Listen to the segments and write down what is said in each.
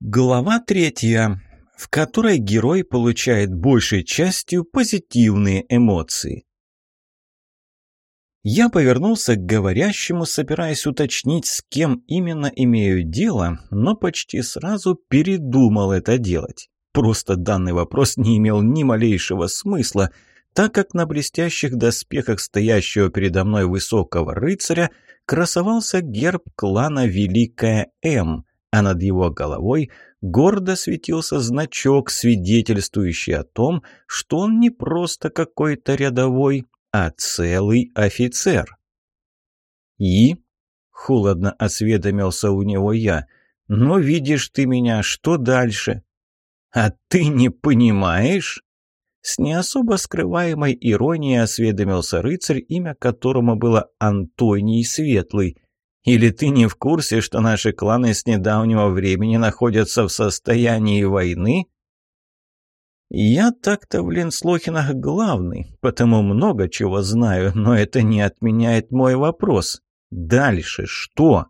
Глава третья, в которой герой получает большей частью позитивные эмоции. Я повернулся к говорящему, собираясь уточнить, с кем именно имею дело, но почти сразу передумал это делать. Просто данный вопрос не имел ни малейшего смысла, так как на блестящих доспехах стоящего передо мной высокого рыцаря красовался герб клана Великая М, а над его головой гордо светился значок, свидетельствующий о том, что он не просто какой-то рядовой, а целый офицер. «И?» — холодно осведомился у него я. «Но видишь ты меня, что дальше?» «А ты не понимаешь?» С не особо скрываемой иронией осведомился рыцарь, имя которому было Антоний Светлый — или ты не в курсе, что наши кланы с недавнего времени находятся в состоянии войны?» «Я так-то в Ленслохинах главный, потому много чего знаю, но это не отменяет мой вопрос. Дальше что?»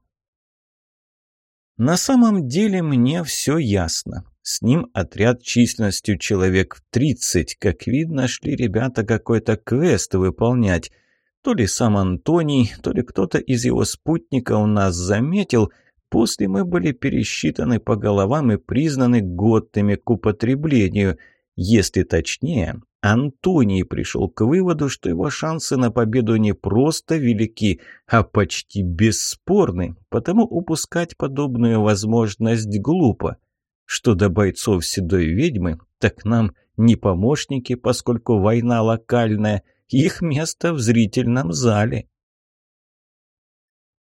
На самом деле мне все ясно. С ним отряд численностью человек в 30. Как видно, шли ребята какой-то квест выполнять – то ли сам Антоний, то ли кто-то из его спутника у нас заметил. После мы были пересчитаны по головам и признаны годными к употреблению. Если точнее, Антоний пришел к выводу, что его шансы на победу не просто велики, а почти бесспорны, потому упускать подобную возможность глупо. Что до бойцов седой ведьмы, так нам не помощники, поскольку война локальная – их место в зрительном зале.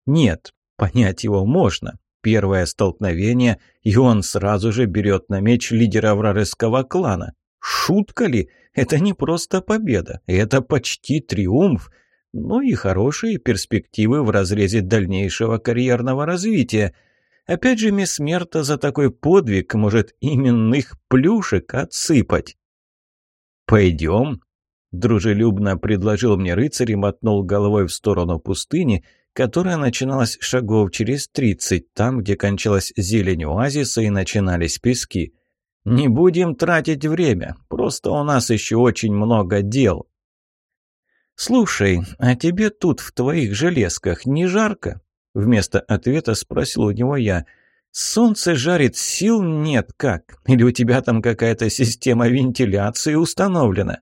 Нет, понять его можно. Первое столкновение, и он сразу же берет на меч лидера вражеского клана. Шутка ли? Это не просто победа, это почти триумф, Ну и хорошие перспективы в разрезе дальнейшего карьерного развития. Опять же, мисс Мерта за такой подвиг может именных плюшек отсыпать. «Пойдем», Дружелюбно предложил мне рыцарь и мотнул головой в сторону пустыни, которая начиналась шагов через тридцать, там, где кончалась зелень оазиса и начинались пески. «Не будем тратить время, просто у нас еще очень много дел». «Слушай, а тебе тут в твоих железках не жарко?» Вместо ответа спросил у него я. «Солнце жарит, сил нет как. Или у тебя там какая-то система вентиляции установлена?»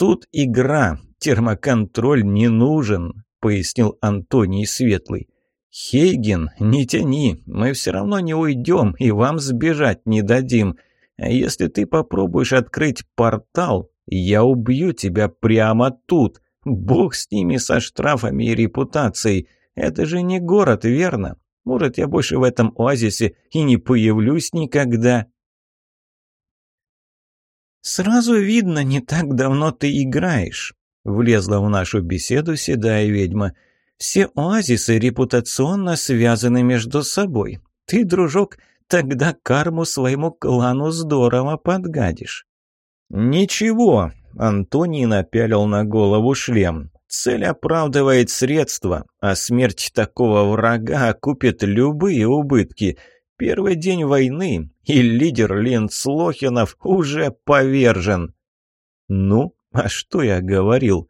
Тут игра, термоконтроль не нужен, пояснил Антоний Светлый. Хейген, не тяни, мы все равно не уйдем и вам сбежать не дадим. А если ты попробуешь открыть портал, я убью тебя прямо тут. Бог с ними, со штрафами и репутацией. Это же не город, верно? Может, я больше в этом оазисе и не появлюсь никогда. «Сразу видно, не так давно ты играешь», — влезла в нашу беседу седая ведьма. «Все оазисы репутационно связаны между собой. Ты, дружок, тогда карму своему клану здорово подгадишь». «Ничего», — Антоний напялил на голову шлем. «Цель оправдывает средства, а смерть такого врага окупит любые убытки. Первый день войны, и лидер Линцлохинов уже повержен. Ну, а что я говорил?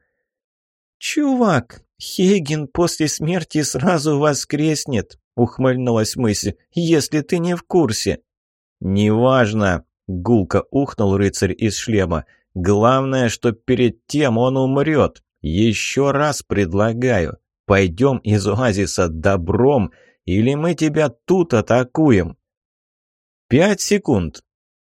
«Чувак, Хейгин после смерти сразу воскреснет», — ухмыльнулась мысль, — «если ты не в курсе». «Неважно», — гулко ухнул рыцарь из шлема. «Главное, что перед тем он умрет. Еще раз предлагаю. Пойдем из оазиса добром, или мы тебя тут атакуем!» «Пять секунд!»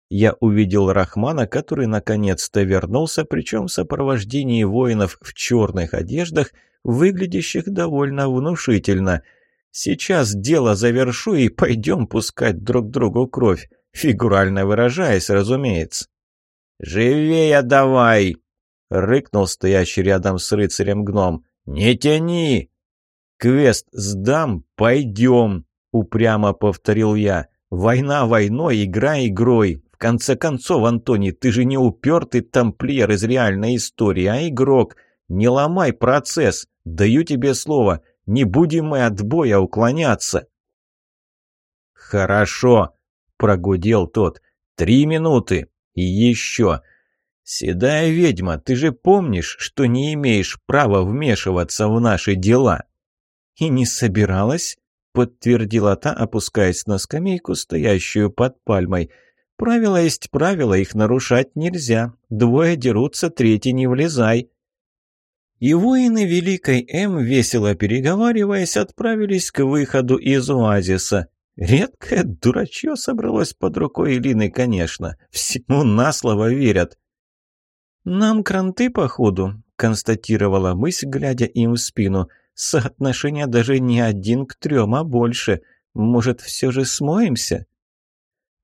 Я увидел Рахмана, который наконец-то вернулся, причем в сопровождении воинов в черных одеждах, выглядящих довольно внушительно. «Сейчас дело завершу и пойдем пускать друг другу кровь, фигурально выражаясь, разумеется». «Живее давай!» — рыкнул стоящий рядом с рыцарем гном. «Не тяни! «Квест сдам, пойдем», — упрямо повторил я. «Война войной, игра игрой. В конце концов, Антони, ты же не упертый тамплиер из реальной истории, а игрок. Не ломай процесс, даю тебе слово. Не будем мы от боя уклоняться». «Хорошо», — прогудел тот. «Три минуты. И еще». «Седая ведьма, ты же помнишь, что не имеешь права вмешиваться в наши дела?» «И не собиралась?» — подтвердила та, опускаясь на скамейку, стоящую под пальмой. «Правила есть правила, их нарушать нельзя. Двое дерутся, третий не влезай». И воины Великой М, весело переговариваясь, отправились к выходу из оазиса. Редкое дурачье собралось под рукой Илины, конечно. Всему на слово верят. «Нам кранты, походу», — констатировала мысь, глядя им в спину — Соотношение даже не один к трем, а больше. Может, все же смоемся?»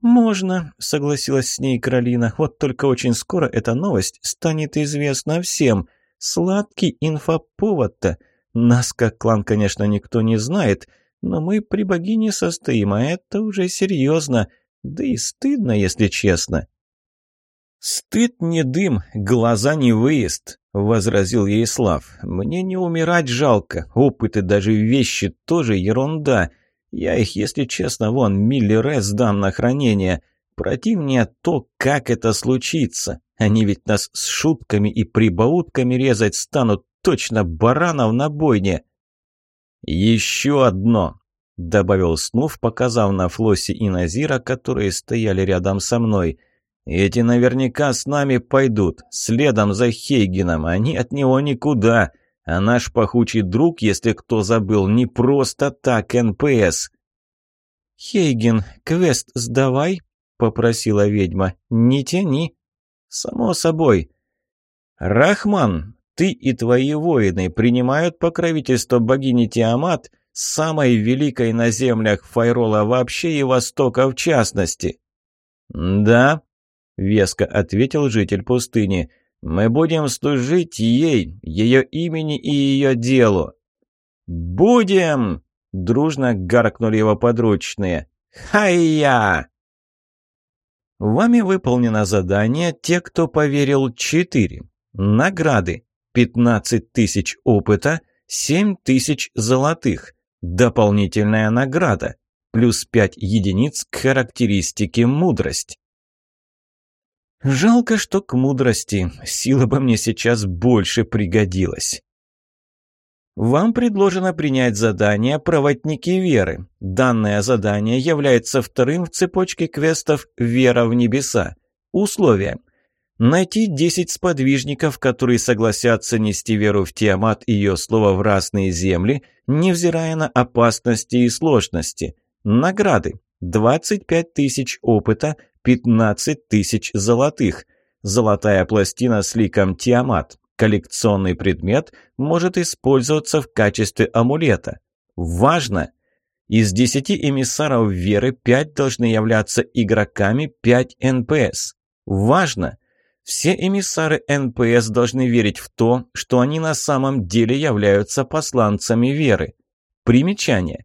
«Можно», — согласилась с ней Каролина. «Вот только очень скоро эта новость станет известна всем. Сладкий инфоповод-то. Нас, как клан, конечно, никто не знает, но мы при богине состоим, а это уже серьезно. Да и стыдно, если честно». «Стыд не дым, глаза не выезд», — возразил ей Слав. «Мне не умирать жалко, Опыты даже вещи тоже ерунда. Я их, если честно, вон Миллере сдам на хранение. Проти мне то, как это случится. Они ведь нас с шутками и прибаутками резать станут, точно баранов на бойне». «Еще одно», — добавил Снуфф, показав на Флоси и Назира, которые стояли рядом со мной — эти наверняка с нами пойдут, следом за Хейгеном, они от него никуда. А наш пахучий друг, если кто забыл, не просто так НПС. «Хейген, квест сдавай», — попросила ведьма, — «не тяни». «Само собой». «Рахман, ты и твои воины принимают покровительство богини Тиамат, самой великой на землях Файрола вообще и Востока в частности?» «Да», веско ответил житель пустыни. «Мы будем служить ей, ее имени и ее делу». «Будем!» – дружно гаркнули его подручные. «Хай-я!» Вами выполнено задание «Те, кто поверил четыре. Награды 15 тысяч опыта, семь тысяч золотых. Дополнительная награда плюс пять единиц к характеристике мудрость. Жалко, что к мудрости. Сила бы мне сейчас больше пригодилась. Вам предложено принять задание «Проводники веры». Данное задание является вторым в цепочке квестов «Вера в небеса». Условия. Найти 10 сподвижников, которые согласятся нести веру в Тиамат и ее слово в разные земли, невзирая на опасности и сложности. Награды. 25 тысяч опыта – 15 тысяч золотых. Золотая пластина с ликом Тиамат. Коллекционный предмет может использоваться в качестве амулета. Важно! Из 10 эмиссаров веры 5 должны являться игроками 5 НПС. Важно! Все эмиссары НПС должны верить в то, что они на самом деле являются посланцами веры. Примечание.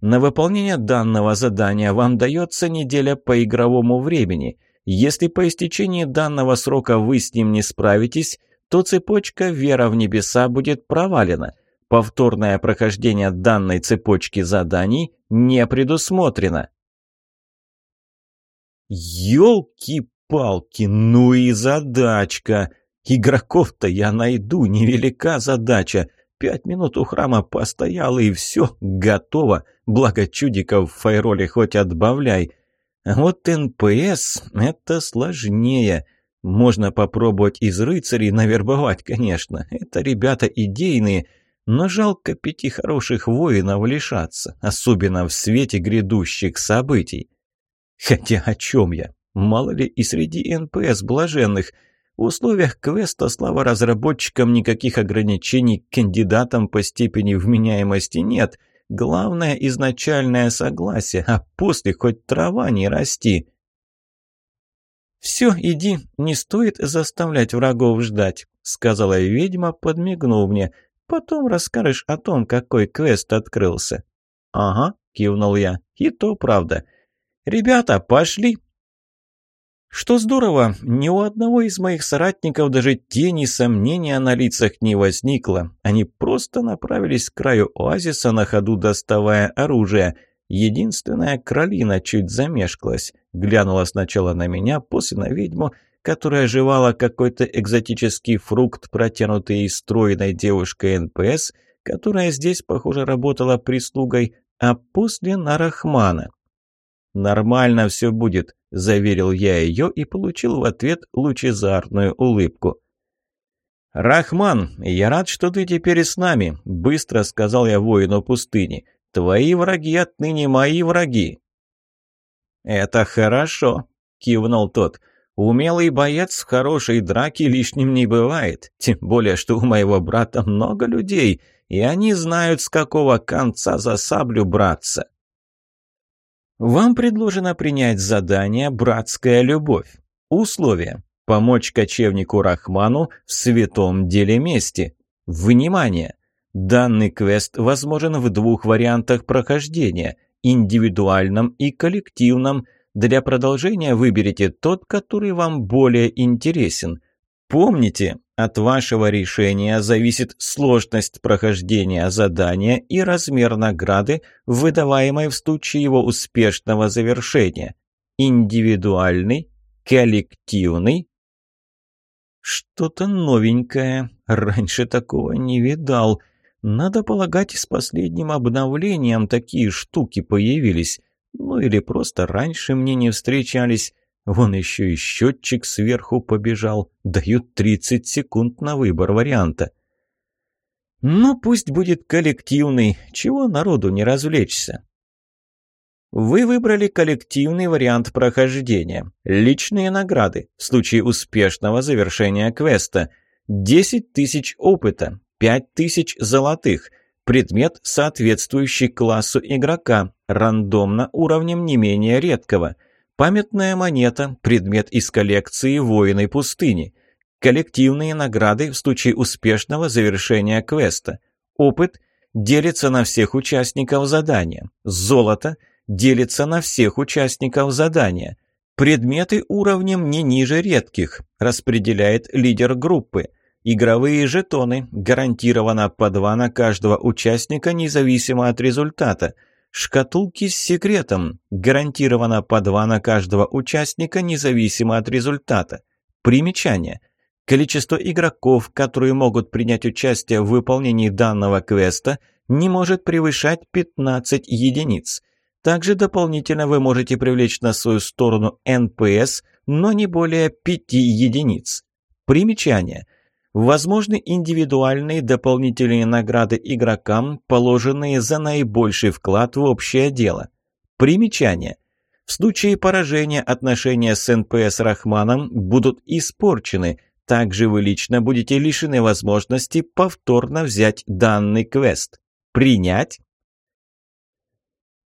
На выполнение данного задания вам дается неделя по игровому времени. Если по истечении данного срока вы с ним не справитесь, то цепочка «Вера в небеса» будет провалена. Повторное прохождение данной цепочки заданий не предусмотрено. Ёлки-палки, ну и задачка! Игроков-то я найду, невелика задача. Пять минут у храма постоял и все, готово. Благо чудиков в Файролле хоть отбавляй. А вот НПС — это сложнее. Можно попробовать из рыцарей навербовать, конечно. Это ребята идейные, но жалко пяти хороших воинов лишаться, особенно в свете грядущих событий. Хотя о чем я? Мало ли и среди НПС блаженных — в условиях квеста слава разработчикам никаких ограничений к кандидатам по степени вменяемости нет. Главное – изначальное согласие, а после хоть трава не расти. «Все, иди, не стоит заставлять врагов ждать», – сказала ведьма, подмигнув мне. «Потом расскажешь о том, какой квест открылся». «Ага», – кивнул я, – «и то правда». «Ребята, пошли, что здорово, ни у одного из моих соратников даже тени сомнения на лицах не возникло. Они просто направились к краю оазиса, на ходу доставая оружие. Единственная Кролина чуть замешкалась. Глянула сначала на меня, после на ведьму, которая жевала какой-то экзотический фрукт, протянутый ей стройной девушкой НПС, которая здесь, похоже, работала прислугой, а после на Рахмана. «Нормально все будет», – заверил я ее и получил в ответ лучезарную улыбку. «Рахман, я рад, что ты теперь с нами», – быстро сказал я воину пустыни. «Твои враги отныне мои враги». «Это хорошо», – кивнул тот. «Умелый боец в хорошей драке лишним не бывает, тем более, что у моего брата много людей, и они знают, с какого конца за саблю браться». Вам предложено принять задание «Братская любовь». Условие – помочь кочевнику Рахману в святом деле мести. Внимание! Данный квест возможен в двух вариантах прохождения – индивидуальном и коллективном. Для продолжения выберите тот, который вам более интересен. Помните, от вашего решения зависит сложность прохождения задания и размер награды, выдаваемой в случае его успешного завершения. Индивидуальный, коллективный. Что-то новенькое. Раньше такого не видал. Надо полагать, с последним обновлением такие штуки появились. Ну или просто раньше мне не встречались. Вон еще и счетчик сверху побежал. Дают 30 секунд на выбор варианта. Но пусть будет коллективный, чего народу не развлечься. Вы выбрали коллективный вариант прохождения. Личные награды в случае успешного завершения квеста. 10 тысяч опыта, 5 тысяч золотых. Предмет, соответствующий классу игрока, рандомно уровнем не менее редкого – Памятная монета – предмет из коллекции «Воины пустыни». Коллективные награды в случае успешного завершения квеста. Опыт делится на всех участников задания. Золото делится на всех участников задания. Предметы уровнем не ниже редких, распределяет лидер группы. Игровые жетоны гарантированно по два на каждого участника независимо от результата – Шкатулки с секретом. гарантированно по два на каждого участника, независимо от результата. Примечание. Количество игроков, которые могут принять участие в выполнении данного квеста, не может превышать 15 единиц. Также дополнительно вы можете привлечь на свою сторону НПС, но не более 5 единиц. Примечание – Возможны индивидуальные дополнительные награды игрокам, положенные за наибольший вклад в общее дело. Примечание. В случае поражения отношения с НПС Рахманом будут испорчены. Также вы лично будете лишены возможности повторно взять данный квест. Принять?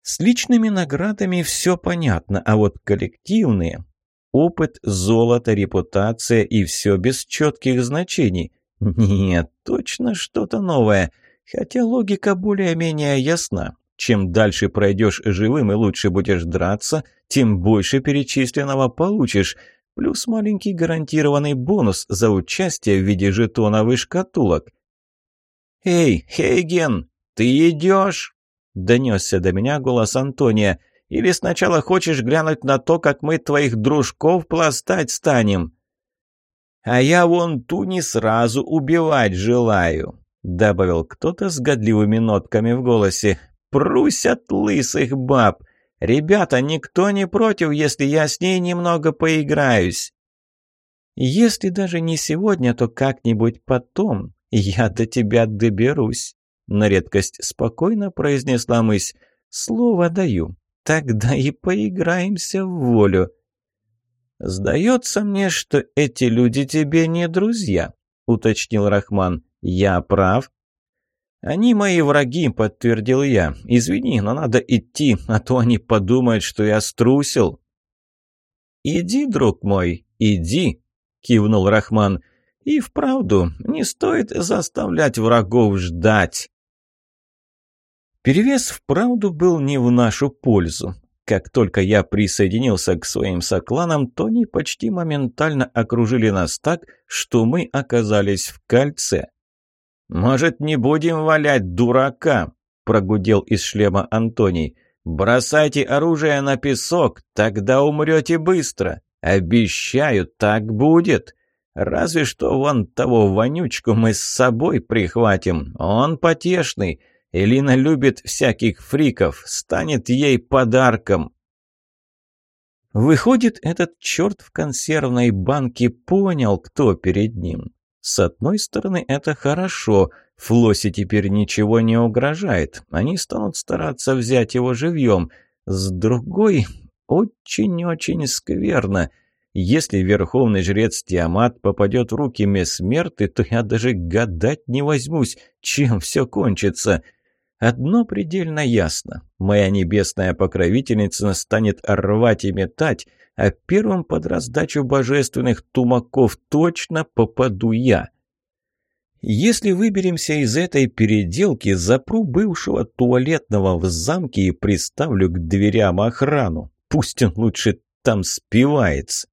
С личными наградами все понятно, а вот коллективные Опыт, золото, репутация и все без четких значений. Нет, точно что-то новое. Хотя логика более-менее ясна. Чем дальше пройдешь живым и лучше будешь драться, тем больше перечисленного получишь. Плюс маленький гарантированный бонус за участие в виде жетонов и шкатулок. «Эй, Хейген, ты идешь?» – донесся до меня голос Антония – или сначала хочешь глянуть на то, как мы твоих дружков пластать станем?» «А я вон ту не сразу убивать желаю», — добавил кто-то с годливыми нотками в голосе. Прусят лысых баб! Ребята, никто не против, если я с ней немного поиграюсь!» «Если даже не сегодня, то как-нибудь потом я до тебя доберусь», — на редкость спокойно произнесла мысь. «Слово даю». Тогда и поиграемся в волю. Сдается мне, что эти люди тебе не друзья, уточнил Рахман. Я прав? Они мои враги, подтвердил я. Извини, но надо идти, а то они подумают, что я струсил. Иди, друг мой, иди, кивнул Рахман. И вправду, не стоит заставлять врагов ждать. Перевес, вправду, был не в нашу пользу. Как только я присоединился к своим сокланам, то они почти моментально окружили нас так, что мы оказались в кольце. «Может, не будем валять дурака?» – прогудел из шлема Антоний. «Бросайте оружие на песок, тогда умрете быстро. Обещаю, так будет. Разве что вон того вонючку мы с собой прихватим, он потешный». Элина любит всяких фриков, станет ей подарком. Выходит, этот черт в консервной банке понял, кто перед ним. С одной стороны, это хорошо. Флосе теперь ничего не угрожает. Они станут стараться взять его живьем. С другой, очень-очень скверно. Если верховный жрец Тиамат попадет в руки Месмерты, то я даже гадать не возьмусь, чем все кончится. Одно предельно ясно. Моя небесная покровительница станет рвать и метать, а первым под раздачу божественных тумаков точно попаду я. Если выберемся из этой переделки, запру бывшего туалетного в замке и приставлю к дверям охрану. Пусть он лучше там спивается.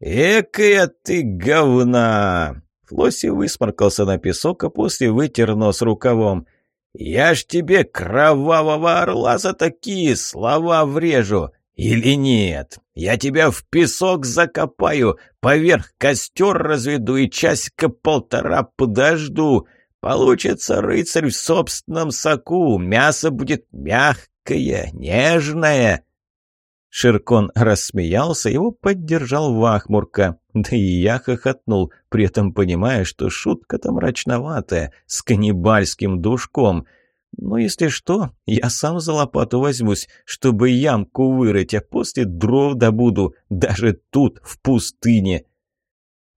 «Экая ты говна!» Флосси высморкался на песок, а после вытер нос рукавом. Я ж тебе кровавого орла за такие слова врежу. Или нет? Я тебя в песок закопаю, поверх костер разведу и часика-полтора подожду. Получится рыцарь в собственном соку, мясо будет мягкое, нежное. Ширкон рассмеялся, его поддержал Вахмурка. Да и я хохотнул, при этом понимая, что шутка-то мрачноватая, с каннибальским душком. Но если что, я сам за лопату возьмусь, чтобы ямку вырыть, а после дров добуду, даже тут, в пустыне.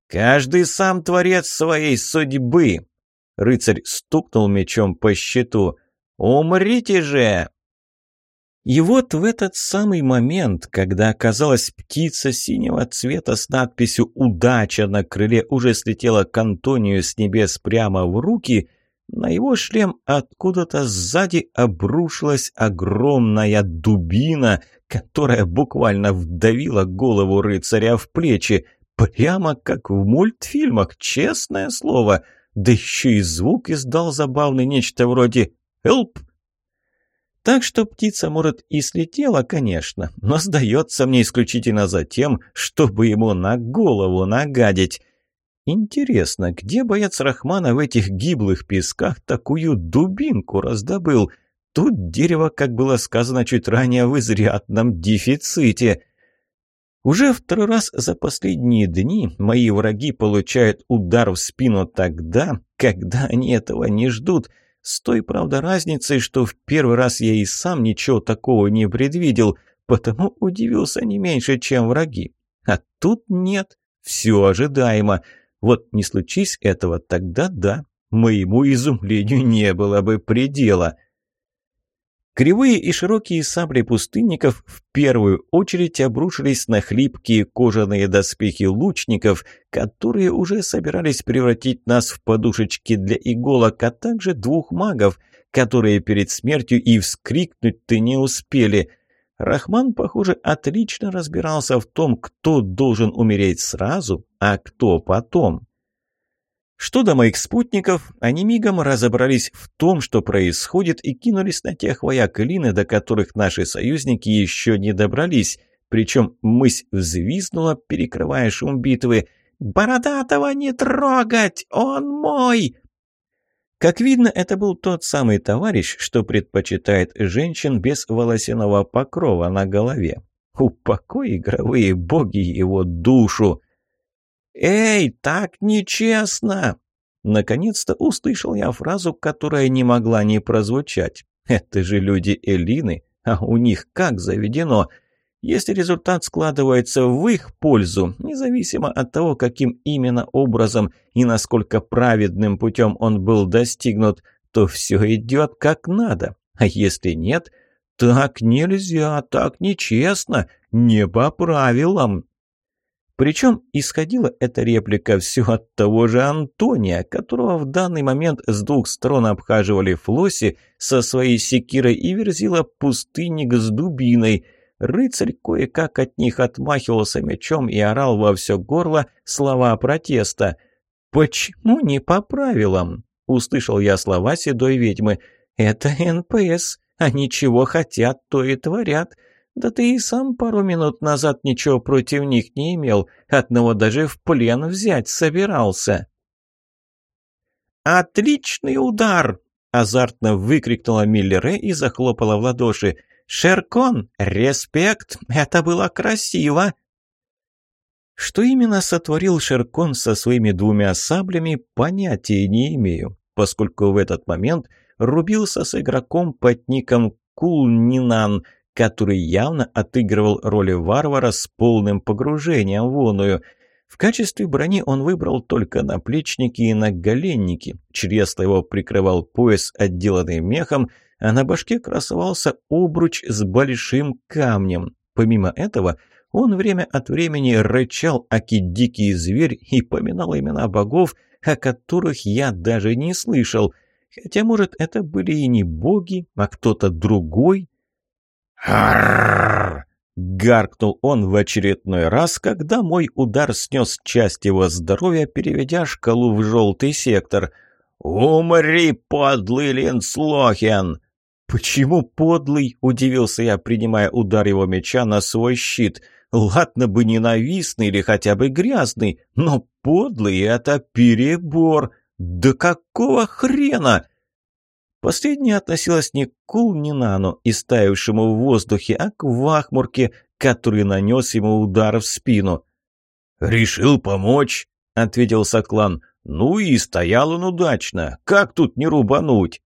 «Каждый сам творец своей судьбы!» Рыцарь стукнул мечом по щиту. «Умрите же!» И вот в этот самый момент, когда оказалась птица синего цвета с надписью «Удача» на крыле уже слетела к Антонию с небес прямо в руки, на его шлем откуда-то сзади обрушилась огромная дубина, которая буквально вдавила голову рыцаря в плечи, прямо как в мультфильмах, честное слово. Да еще и звук издал забавный, нечто вроде «Элп!» Так что птица, может, и слетела, конечно, но сдается мне исключительно за тем, чтобы ему на голову нагадить. Интересно, где боец Рахмана в этих гиблых песках такую дубинку раздобыл? Тут дерево, как было сказано чуть ранее, в изрядном дефиците. Уже второй раз за последние дни мои враги получают удар в спину тогда, когда они этого не ждут — с той, правда, разницей, что в первый раз я и сам ничего такого не предвидел, потому удивился не меньше, чем враги. А тут нет, все ожидаемо. Вот не случись этого, тогда да, моему изумлению не было бы предела. Кривые и широкие сабли пустынников в первую очередь обрушились на хлипкие кожаные доспехи лучников, которые уже собирались превратить нас в подушечки для иголок, а также двух магов, которые перед смертью и вскрикнуть-то не успели. Рахман, похоже, отлично разбирался в том, кто должен умереть сразу, а кто потом. Что до моих спутников, они мигом разобрались в том, что происходит, и кинулись на тех вояк Лины, до которых наши союзники еще не добрались. Причем мысь взвизнула, перекрывая шум битвы. «Бородатого не трогать! Он мой!» Как видно, это был тот самый товарищ, что предпочитает женщин без волосяного покрова на голове. Упокой игровые боги его душу! «Эй, так нечестно!» Наконец-то услышал я фразу, которая не могла не прозвучать. «Это же люди Элины, а у них как заведено!» Если результат складывается в их пользу, независимо от того, каким именно образом и насколько праведным путем он был достигнут, то все идет как надо. А если нет, так нельзя, так нечестно, не по правилам. Причем исходила эта реплика все от того же Антония, которого в данный момент с двух сторон обхаживали Флоси со своей секирой и верзила пустынник с дубиной. Рыцарь кое-как от них отмахивался мечом и орал во все горло слова протеста. «Почему не по правилам?» – услышал я слова седой ведьмы. «Это НПС. Они чего хотят, то и творят. Да ты и сам пару минут назад ничего против них не имел, одного даже в плен взять собирался». «Отличный удар!» – азартно выкрикнула Миллере и захлопала в ладоши. «Шеркон, респект! Это было красиво!» Что именно сотворил Шеркон со своими двумя саблями, понятия не имею, поскольку в этот момент рубился с игроком под ником Кулнинан, который явно отыгрывал роли варвара с полным погружением в оную. В качестве брони он выбрал только наплечники и наголенники. Чресло его прикрывал пояс, отделанный мехом, а на башке красовался обруч с большим камнем. Помимо этого, он время от времени рычал, аки дикий зверь, и поминал имена богов, о которых я даже не слышал. Хотя, может, это были и не боги, а кто-то другой, Гаркнул он в очередной раз, когда мой удар снес часть его здоровья, переведя шкалу в желтый сектор. «Умри, подлый Линслохен!» «Почему подлый?» — удивился я, принимая удар его меча на свой щит. «Ладно бы ненавистный или хотя бы грязный, но подлый — это перебор! Да какого хрена?» Последняя относилась не к Кулнинану, истаившему в воздухе, а к Вахмурке, который нанес ему удар в спину. «Решил помочь», — ответил Соклан. «Ну и стоял он удачно. Как тут не рубануть?»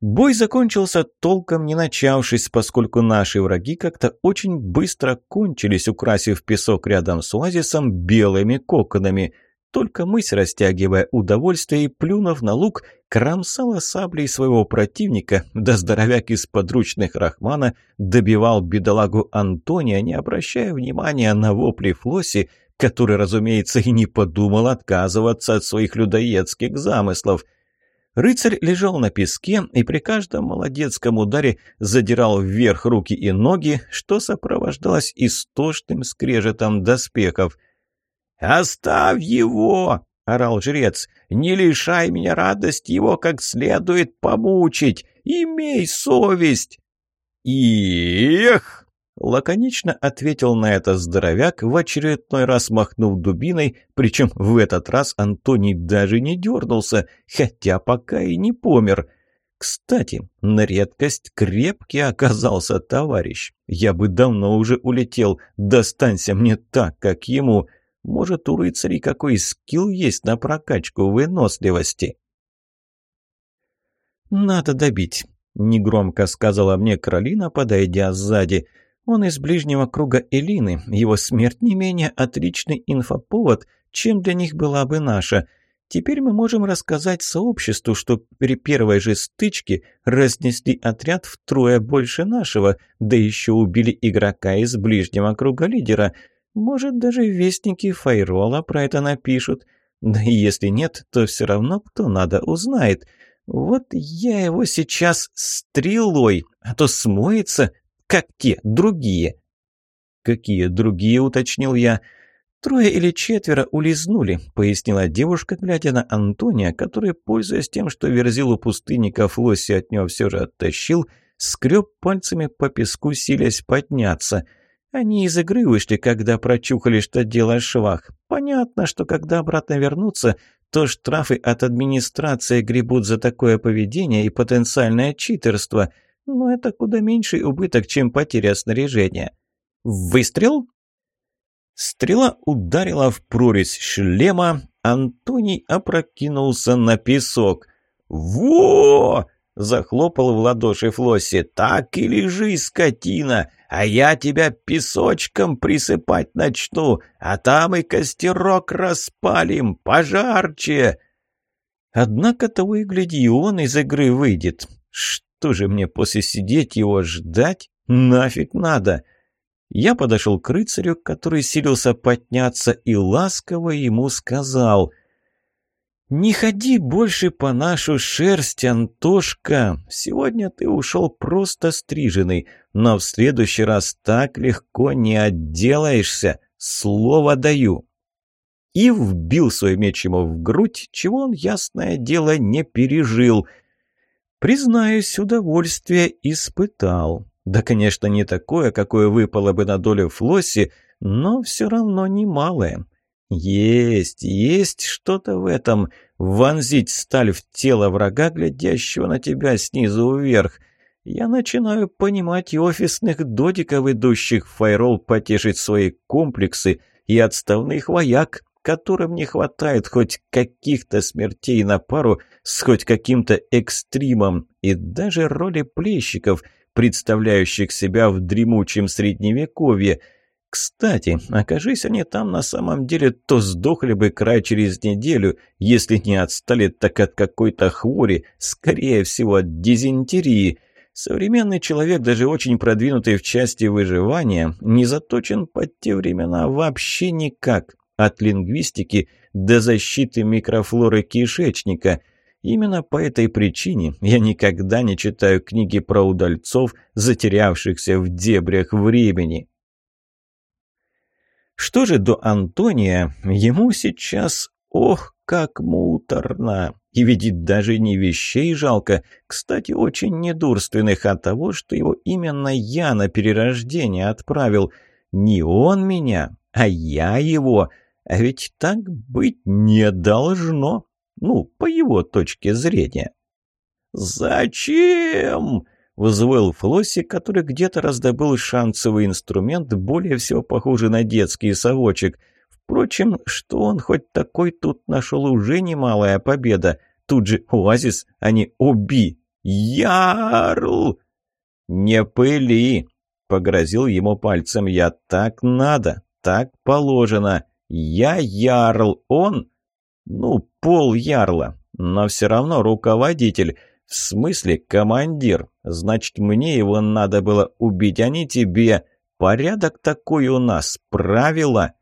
Бой закончился, толком не начавшись, поскольку наши враги как-то очень быстро кончились, украсив песок рядом с оазисом белыми коконами — только мысь, растягивая удовольствие и плюнув на лук, кромсала саблей своего противника, да здоровяк из подручных Рахмана добивал бедолагу Антония, не обращая внимания на вопли Флоси, который, разумеется, и не подумал отказываться от своих людоедских замыслов. Рыцарь лежал на песке и при каждом молодецком ударе задирал вверх руки и ноги, что сопровождалось истошным скрежетом доспехов – «Оставь его!» — орал жрец. «Не лишай меня радости его как следует помучить! Имей совесть!» «Их!» — лаконично ответил на это здоровяк, в очередной раз махнув дубиной, причем в этот раз Антоний даже не дернулся, хотя пока и не помер. Кстати, на редкость крепкий оказался товарищ. Я бы давно уже улетел, достанься мне так, как ему — может, у рыцарей какой скилл есть на прокачку выносливости?» «Надо добить», — негромко сказала мне Кролина, подойдя сзади. «Он из ближнего круга Элины. Его смерть не менее отличный инфоповод, чем для них была бы наша. Теперь мы можем рассказать сообществу, что при первой же стычке разнесли отряд втрое больше нашего, да еще убили игрока из ближнего круга лидера. Может, даже вестники Файрола про это напишут. Да и если нет, то все равно кто надо узнает. Вот я его сейчас стрелой, а то смоется, как те другие». «Какие другие?» — уточнил я. «Трое или четверо улизнули», — пояснила девушка, глядя на Антония, который, пользуясь тем, что верзилу пустынника Флосси от него все же оттащил, скреб пальцами по песку, силясь подняться — они из игры вышли, когда прочухали, что дело швах. Понятно, что когда обратно вернутся, то штрафы от администрации гребут за такое поведение и потенциальное читерство. Но это куда меньший убыток, чем потеря снаряжения. Выстрел? Стрела ударила в прорезь шлема. Антоний опрокинулся на песок. «Во!» – захлопал в ладоши Флосси. «Так и лежи, скотина!» а я тебя песочком присыпать начну, а там и костерок распалим, пожарче!» Однако того и гляди, он из игры выйдет. Что же мне после сидеть его ждать? Нафиг надо!» Я подошел к рыцарю, который силился подняться, и ласково ему сказал — «Не ходи больше по нашу шерсть, Антошка. Сегодня ты ушел просто стриженный, но в следующий раз так легко не отделаешься. Слово даю». И вбил свой меч ему в грудь, чего он, ясное дело, не пережил. Признаюсь, удовольствие испытал. Да, конечно, не такое, какое выпало бы на долю Флосси, но все равно немалое. Есть, есть что-то в этом. Вонзить сталь в тело врага, глядящего на тебя снизу вверх. Я начинаю понимать и офисных додиков, идущих в файрол потешить свои комплексы, и отставных вояк, которым не хватает хоть каких-то смертей на пару с хоть каким-то экстримом, и даже роли плещиков, представляющих себя в дремучем средневековье – кстати, окажись они там на самом деле, то сдохли бы край через неделю, если не отстали так от какой-то хвори, скорее всего от дизентерии. Современный человек, даже очень продвинутый в части выживания, не заточен под те времена вообще никак, от лингвистики до защиты микрофлоры кишечника. Именно по этой причине я никогда не читаю книги про удальцов, затерявшихся в дебрях времени. Что же до Антония, ему сейчас, ох, как муторно. И видит даже не вещей жалко, кстати, очень недурственных от того, что его именно я на перерождение отправил. Не он меня, а я его. А ведь так быть не должно. Ну, по его точке зрения. «Зачем?» взвыл Флосси, который где-то раздобыл шансовый инструмент, более всего похожий на детский совочек. Впрочем, что он хоть такой тут нашел уже немалая победа. Тут же оазис, а не оби. Ярл! Не пыли! Погрозил ему пальцем я. Так надо, так положено. Я ярл, он... Ну, пол ярла, но все равно руководитель. «В смысле, командир? Значит, мне его надо было убить, а не тебе. Порядок такой у нас, правила?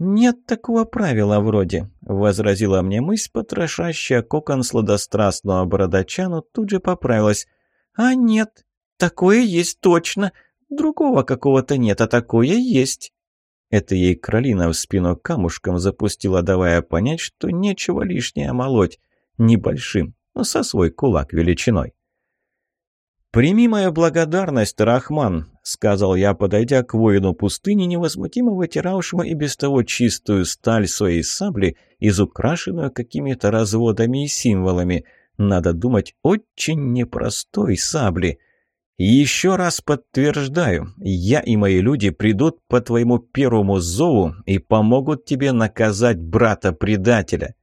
«Нет такого правила вроде», — возразила мне мысь, потрошащая кокон сладострастного бородача, но тут же поправилась. «А нет, такое есть точно. Другого какого-то нет, а такое есть». Это ей кролина в спину камушком запустила, давая понять, что нечего лишнее молоть. Небольшим со свой кулак величиной. «Прими мою благодарность, Рахман», — сказал я, подойдя к воину пустыни, невозмутимо вытиравшему и без того чистую сталь своей сабли, изукрашенную какими-то разводами и символами. Надо думать, очень непростой сабли. «Еще раз подтверждаю, я и мои люди придут по твоему первому зову и помогут тебе наказать брата-предателя».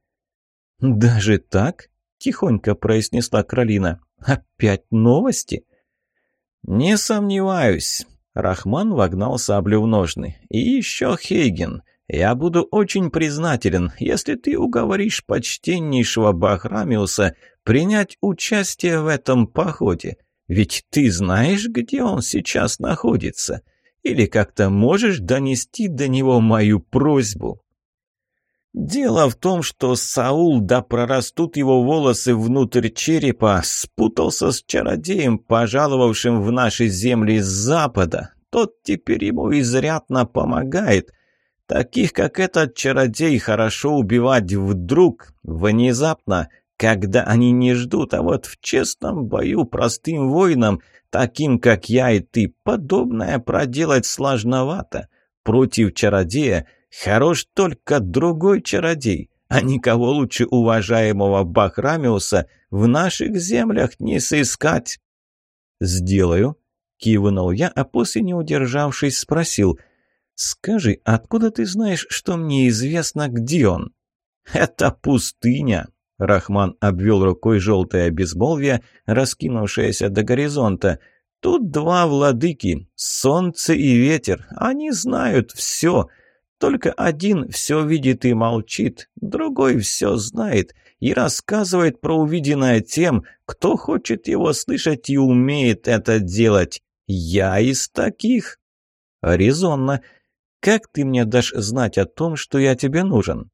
«Даже так?» тихонько произнесла Кролина. «Опять новости?» «Не сомневаюсь». Рахман вогнал саблю в ножны. «И еще Хейген. Я буду очень признателен, если ты уговоришь почтеннейшего Бахрамиуса принять участие в этом походе. Ведь ты знаешь, где он сейчас находится. Или как-то можешь донести до него мою просьбу?» Дело в том, что Саул, да прорастут его волосы внутрь черепа, спутался с чародеем, пожаловавшим в наши земли с запада. Тот теперь ему изрядно помогает. Таких, как этот чародей, хорошо убивать вдруг, внезапно, когда они не ждут, а вот в честном бою простым воинам, таким, как я и ты, подобное проделать сложновато. Против чародея – Хорош только другой чародей, а никого лучше уважаемого Бахрамиуса в наших землях не сыскать. «Сделаю», — кивнул я, а после, не удержавшись, спросил. «Скажи, откуда ты знаешь, что мне известно, где он?» «Это пустыня», — Рахман обвел рукой желтое безмолвие, раскинувшееся до горизонта. «Тут два владыки, солнце и ветер. Они знают все». Только один все видит и молчит, другой все знает и рассказывает про увиденное тем, кто хочет его слышать и умеет это делать. Я из таких. Резонно. Как ты мне дашь знать о том, что я тебе нужен?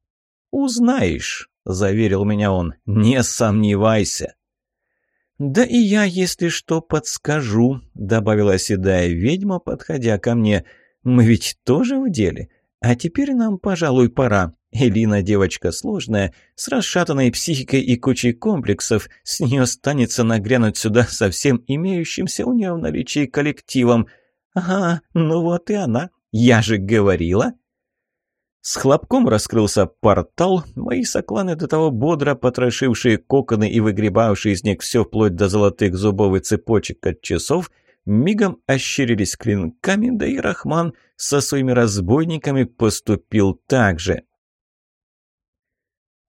Узнаешь, заверил меня он. Не сомневайся. «Да и я, если что, подскажу», — добавила седая ведьма, подходя ко мне. «Мы ведь тоже в деле. А теперь нам, пожалуй, пора. Элина девочка сложная, с расшатанной психикой и кучей комплексов. С нее станется нагрянуть сюда со всем имеющимся у нее в наличии коллективом. Ага, ну вот и она. Я же говорила. С хлопком раскрылся портал. Мои сокланы, до того бодро потрошившие коконы и выгребавшие из них все вплоть до золотых зубов и цепочек от часов – мигом ощерились клинками, да и Рахман со своими разбойниками поступил так же.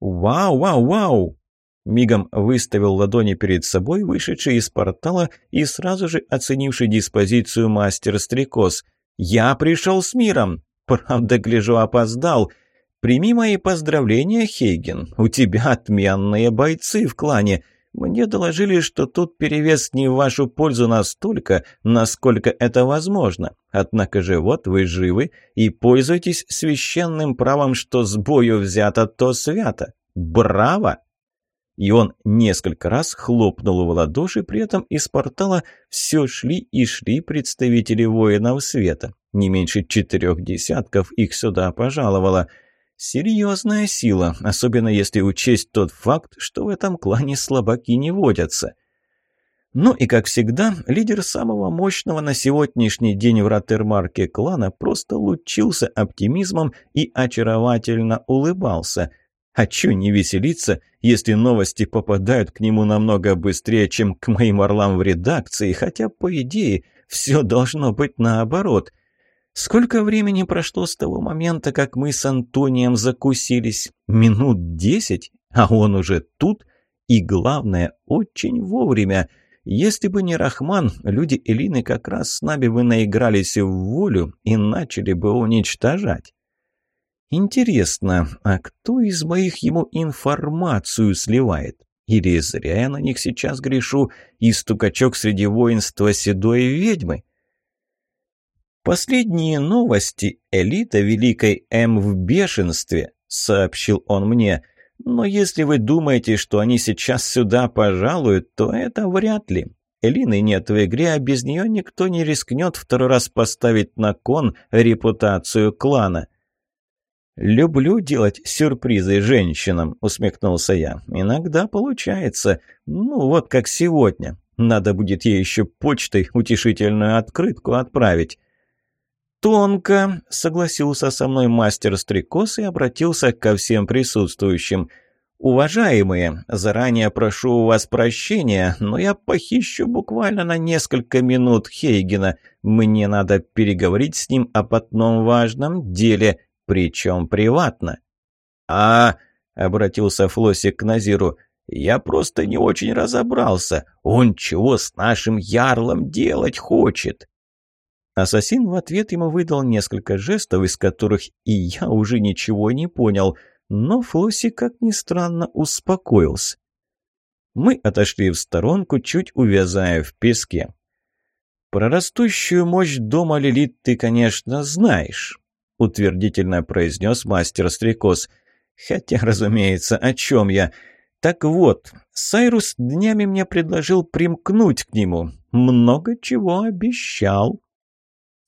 «Вау, вау, вау!» Мигом выставил ладони перед собой, вышедший из портала и сразу же оценивший диспозицию мастер-стрекоз. «Я пришел с миром! Правда, гляжу, опоздал!» «Прими мои поздравления, Хейген. У тебя отменные бойцы в клане. Мне доложили, что тут перевес не в вашу пользу настолько, насколько это возможно. Однако же вот вы живы и пользуетесь священным правом, что с бою взято, то свято. Браво!» И он несколько раз хлопнул в ладоши, при этом из портала все шли и шли представители воинов света. Не меньше четырех десятков их сюда пожаловало – Серьезная сила, особенно если учесть тот факт, что в этом клане слабаки не водятся. Ну и, как всегда, лидер самого мощного на сегодняшний день в Ротермарке клана просто лучился оптимизмом и очаровательно улыбался. А чё не веселиться, если новости попадают к нему намного быстрее, чем к моим орлам в редакции, хотя, по идее, все должно быть наоборот – Сколько времени прошло с того момента, как мы с Антонием закусились? Минут десять, а он уже тут. И главное, очень вовремя. Если бы не Рахман, люди Элины как раз с нами бы наигрались в волю и начали бы уничтожать. Интересно, а кто из моих ему информацию сливает? Или зря я на них сейчас грешу, и стукачок среди воинства седой ведьмы? Последние новости элита Великой М в бешенстве, сообщил он мне. Но если вы думаете, что они сейчас сюда пожалуют, то это вряд ли. Элины нет в игре, а без нее никто не рискнет второй раз поставить на кон репутацию клана. «Люблю делать сюрпризы женщинам», — усмехнулся я. «Иногда получается. Ну, вот как сегодня. Надо будет ей еще почтой утешительную открытку отправить». «Тонко», — согласился со мной мастер-стрекоз и обратился ко всем присутствующим. «Уважаемые, заранее прошу у вас прощения, но я похищу буквально на несколько минут Хейгена. Мне надо переговорить с ним об одном важном деле, причем приватно». «А...» — обратился Флосик к Назиру. «Я просто не очень разобрался. Он чего с нашим ярлом делать хочет?» Ассасин в ответ ему выдал несколько жестов, из которых и я уже ничего не понял, но Флосси, как ни странно, успокоился. Мы отошли в сторонку, чуть увязая в песке. «Про растущую мощь дома Лилит ты, конечно, знаешь», — утвердительно произнес мастер Стрекоз. «Хотя, разумеется, о чем я. Так вот, Сайрус днями мне предложил примкнуть к нему. Много чего обещал».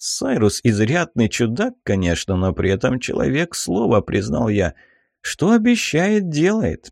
Сайрус изрядный чудак, конечно, но при этом человек Слово признал я. Что обещает, делает.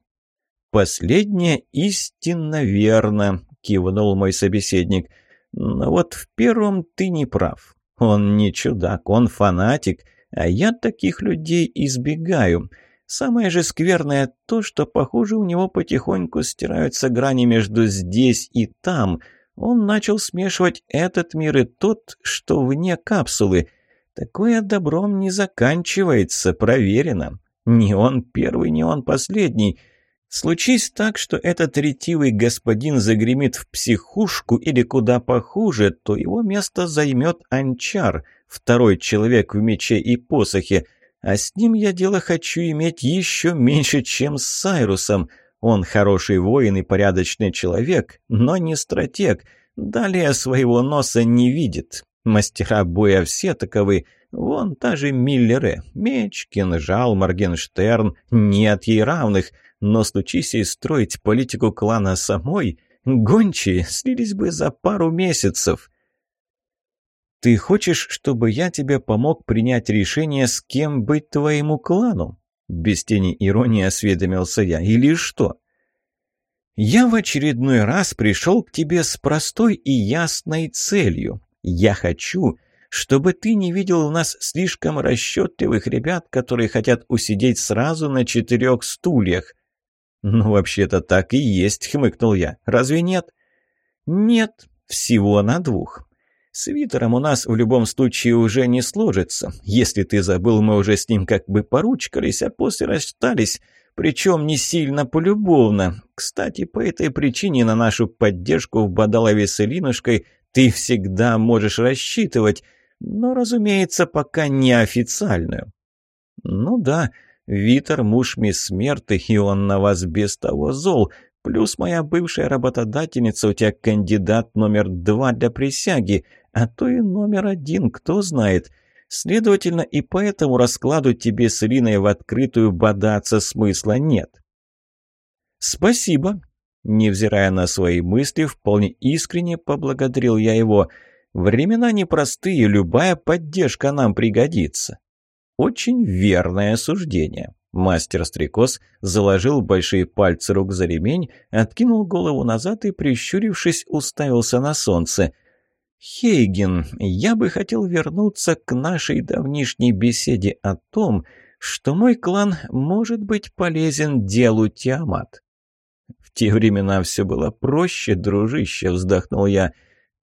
Последнее истинно верно, кивнул мой собеседник. Но вот в первом ты не прав. Он не чудак, он фанатик, а я таких людей избегаю. Самое же скверное то, что, похоже, у него потихоньку стираются грани между здесь и там — он начал смешивать этот мир и тот, что вне капсулы. Такое добром не заканчивается, проверено. Не он первый, не он последний. Случись так, что этот ретивый господин загремит в психушку или куда похуже, то его место займет анчар, второй человек в мече и посохе. А с ним я дело хочу иметь еще меньше, чем с Сайрусом. Он хороший воин и порядочный человек, но не стратег. Далее своего носа не видит. Мастера боя все таковы. Вон та же Миллере. Меч, кинжал, Моргенштерн. Нет ей равных. Но случись и строить политику клана самой, гончие слились бы за пару месяцев. «Ты хочешь, чтобы я тебе помог принять решение, с кем быть твоему клану?» Без тени иронии осведомился я. Или что? Я в очередной раз пришел к тебе с простой и ясной целью. Я хочу, чтобы ты не видел у нас слишком расчетливых ребят, которые хотят усидеть сразу на четырех стульях. «Ну, вообще-то так и есть», — хмыкнул я. «Разве нет?» «Нет, всего на двух. Свитером у нас в любом случае уже не сложится, Если ты забыл, мы уже с ним как бы поручкались, а после расстались, причем не сильно полюбовно. Кстати, по этой причине на нашу поддержку в Бадалове с Илинушкой ты всегда можешь рассчитывать, но, разумеется, пока неофициальную. Ну да, Витер муж мисс Смерты, и он на вас без того зол. Плюс моя бывшая работодательница у тебя кандидат номер два для присяги а то и номер один, кто знает. Следовательно, и по этому раскладу тебе с Ириной в открытую бодаться смысла нет. «Спасибо», — невзирая на свои мысли, вполне искренне поблагодарил я его. «Времена непростые, любая поддержка нам пригодится». Очень верное суждение. Мастер-стрекоз заложил большие пальцы рук за ремень, откинул голову назад и, прищурившись, уставился на солнце — Хейген, я бы хотел вернуться к нашей давнишней беседе о том, что мой клан может быть полезен делу Тиамат. В те времена все было проще, дружище, вздохнул я.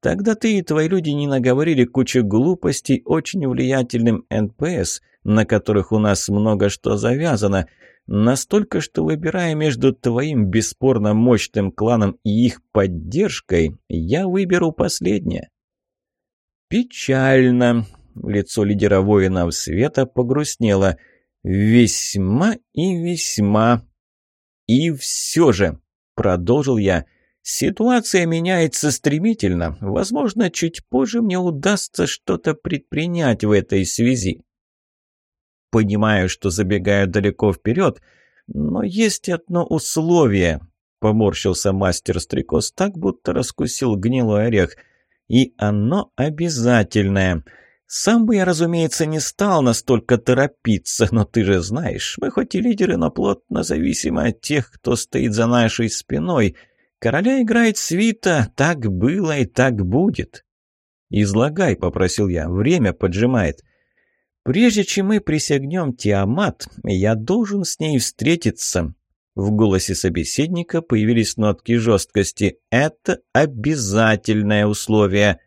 Тогда ты и твои люди не наговорили кучу глупостей очень влиятельным НПС, на которых у нас много что завязано, настолько, что выбирая между твоим бесспорно мощным кланом и их поддержкой, я выберу последнее. «Печально!» Лицо лидера воинов света погрустнело. «Весьма и весьма!» «И все же!» — продолжил я. «Ситуация меняется стремительно. Возможно, чуть позже мне удастся что-то предпринять в этой связи». «Понимаю, что забегаю далеко вперед, но есть одно условие», — поморщился мастер-стрекоз так, будто раскусил гнилой орех — и оно обязательное. Сам бы я, разумеется, не стал настолько торопиться, но ты же знаешь, мы хоть и лидеры, но плотно зависимы от тех, кто стоит за нашей спиной. Короля играет свита, так было и так будет. «Излагай», — попросил я, — «время поджимает». «Прежде чем мы присягнем Тиамат, я должен с ней встретиться», в голосе собеседника появились нотки жесткости. «Это обязательное условие».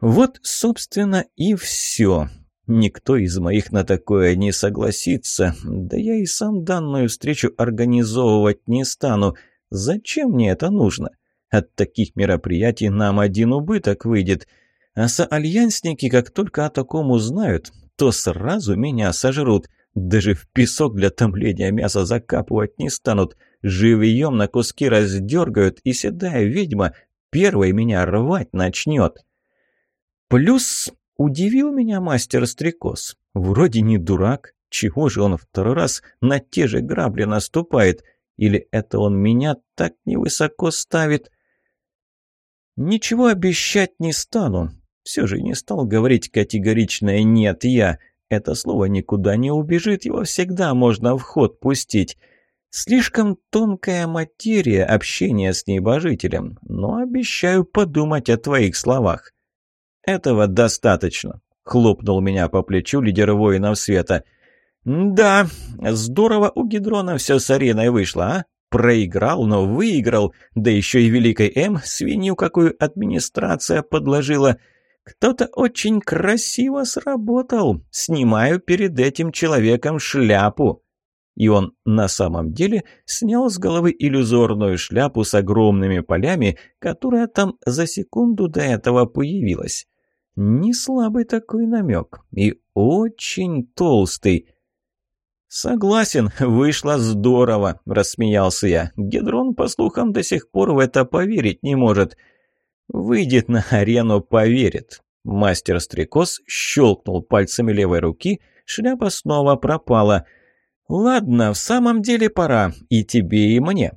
«Вот, собственно, и все», Никто из моих на такое не согласится. Да я и сам данную встречу организовывать не стану. Зачем мне это нужно? От таких мероприятий нам один убыток выйдет. А соальянсники, как только о таком узнают, то сразу меня сожрут. Даже в песок для томления мяса закапывать не станут. Живьем на куски раздергают, и седая ведьма первой меня рвать начнет. Плюс удивил меня мастер-стрекоз. Вроде не дурак. Чего же он второй раз на те же грабли наступает? Или это он меня так невысоко ставит? Ничего обещать не стану. Все же не стал говорить категоричное «нет, я». Это слово никуда не убежит, его всегда можно в ход пустить. Слишком тонкая материя общения с небожителем, но обещаю подумать о твоих словах. Этого достаточно, хлопнул меня по плечу лидер воинов света. Да, здорово у Гидрона все с ареной вышло, а? Проиграл, но выиграл, да еще и Великой М свинью какую администрация подложила – кто-то очень красиво сработал. Снимаю перед этим человеком шляпу. И он на самом деле снял с головы иллюзорную шляпу с огромными полями, которая там за секунду до этого появилась. Не слабый такой намек и очень толстый. «Согласен, вышло здорово», — рассмеялся я. «Гедрон, по слухам, до сих пор в это поверить не может». Выйдет на арену, поверит. Мастер-стрекоз щелкнул пальцами левой руки, шляпа снова пропала. «Ладно, в самом деле пора, и тебе, и мне».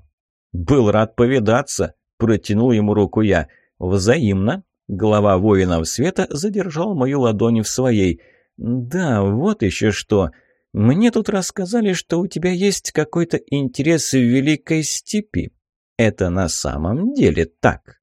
«Был рад повидаться», — протянул ему руку я. «Взаимно». Глава воинов света задержал мою ладонь в своей. «Да, вот еще что. Мне тут рассказали, что у тебя есть какой-то интерес в Великой Степи. Это на самом деле так?»